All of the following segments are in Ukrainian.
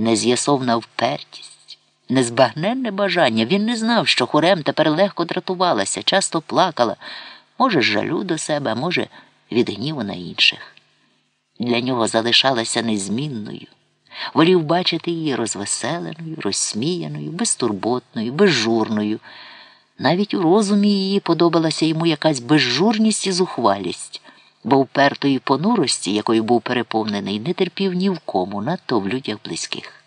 нез'ясовна впертість, незбагненне бажання. Він не знав, що хорем тепер легко дратувалася, часто плакала, може, жалю до себе, може, від гніву на інших. Для нього залишалася незмінною. Волів бачити її розвеселеною, розсміяною, безтурботною, безжурною. Навіть у розумі її подобалася йому якась безжурність і зухвалість, бо впертої понурості, якою був переповнений, не терпів ні в кому, надто в людях близьких.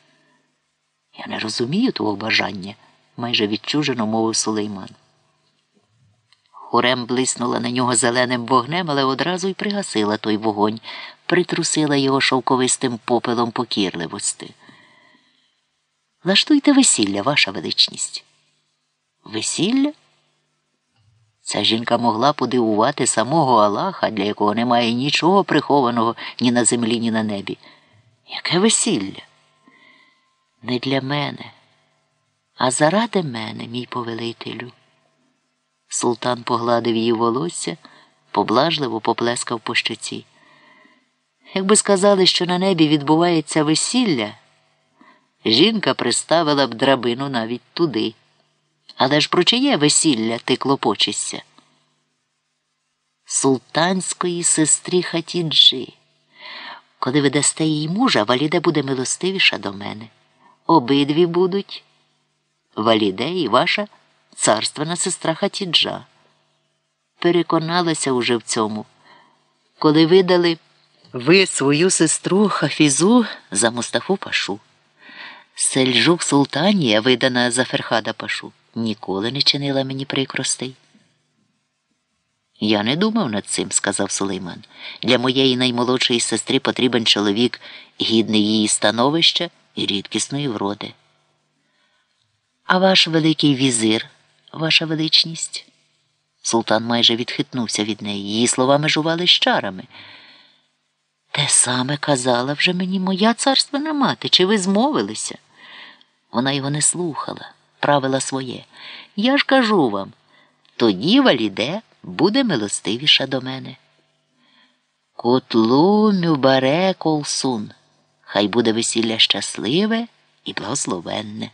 Я не розумію того бажання, майже відчужено мовив Сулейман. Хорем блиснула на нього зеленим вогнем, але одразу й пригасила той вогонь, притрусила його шовковистим попелом покірливости. Лаштуйте весілля, ваша величність. Весілля? Ця жінка могла подивувати самого Аллаха, для якого немає нічого прихованого ні на землі, ні на небі. Яке весілля? Не для мене, а заради мене, мій повелителю. Султан погладив її волосся, поблажливо поплескав по щоці. Якби сказали, що на небі відбувається весілля, жінка приставила б драбину навіть туди. Але ж про чиє весілля ти клопочешся? Султанської сестрі Хатіджи. Коли ви дасте їй мужа, Валіде буде милостивіша до мене. Обидві будуть Валіде і ваша царственна сестра Хатіджа. Переконалася уже в цьому, коли видали ви свою сестру Хафізу за Мустафу Пашу. Сельджук Султанія, видана за Ферхада Пашу, ніколи не чинила мені прикростей. Я не думав над цим, сказав Сулейман. Для моєї наймолодшої сестри потрібен чоловік, гідний її становища і рідкісної вроди. А ваш великий візир, ваша величність? Султан майже відхитнувся від неї. Її слова межували з чарами. Те саме казала вже мені моя царственна мати, чи ви змовилися? Вона його не слухала, правила своє. Я ж кажу вам, тоді валіде буде милостивіша до мене. Котлу мюбаре колсун, хай буде весілля щасливе і благословенне.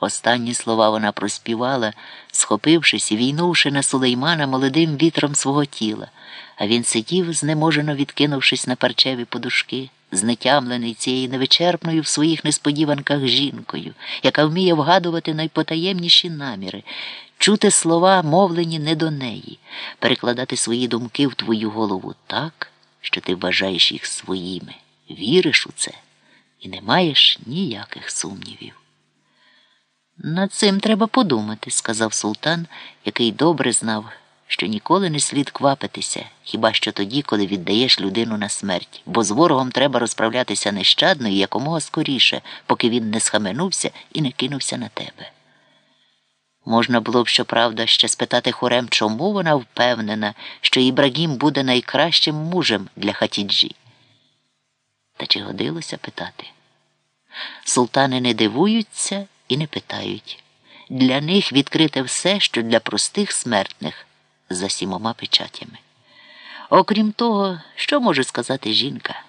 Останні слова вона проспівала, схопившись і війнувши на сулеймана молодим вітром свого тіла, а він сидів, знеможено відкинувшись на парчеві подушки, знетямлений цією невичерпною в своїх несподіванках жінкою, яка вміє вгадувати найпотаємніші наміри, чути слова, мовлені не до неї, перекладати свої думки в твою голову так, що ти вважаєш їх своїми, віриш у це і не маєш ніяких сумнівів. Над цим треба подумати, сказав султан, який добре знав, що ніколи не слід квапитися, хіба що тоді, коли віддаєш людину на смерть, бо з ворогом треба розправлятися нещадно і якомога скоріше, поки він не схаменувся і не кинувся на тебе. Можна було б, щоправда, ще спитати хорем, чому вона впевнена, що Ібрагім буде найкращим мужем для хатіджі. Та чи годилося питати? Султани не дивуються і не питають. Для них відкрите все, що для простих смертних за сімома печатями. Окрім того, що може сказати жінка?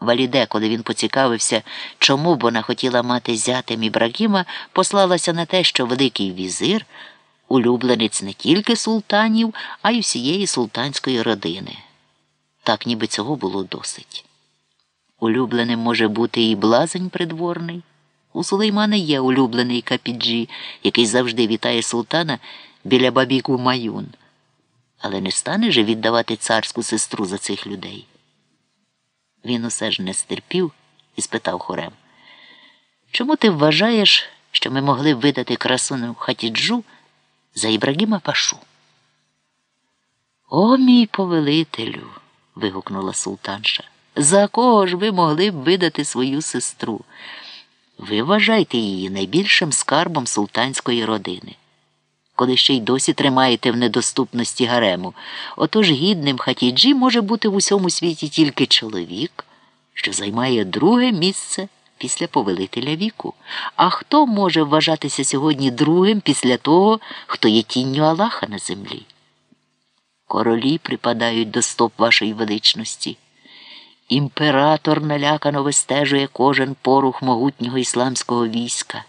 Валіде, коли він поцікавився, чому б вона хотіла мати зятем Ібрагіма, послалася на те, що Великий візир улюбленець не тільки султанів, а й всієї султанської родини. Так ніби цього було досить. Улюбленим може бути і блазень придворний. У Сулеймана є улюблений капіджі, який завжди вітає султана біля бабіку Маюн, але не стане же віддавати царську сестру за цих людей. Він усе ж не стерпів і спитав хорем, чому ти вважаєш, що ми могли видати красуну хатіджу за Ібрагіма Пашу? О, мій повелителю. вигукнула султанша. За кого ж ви могли б видати свою сестру? Ви вважаєте її найбільшим скарбом султанської родини, коли ще й досі тримаєте в недоступності гарему. Отож гідним хатіджі може бути в усьому світі тільки чоловік, що займає друге місце після повелителя віку. А хто може вважатися сьогодні другим після того, хто є тінню Аллаха на землі? Королі припадають до стоп вашої величності. Імператор налякано вистежує кожен порух могутнього ісламського війська.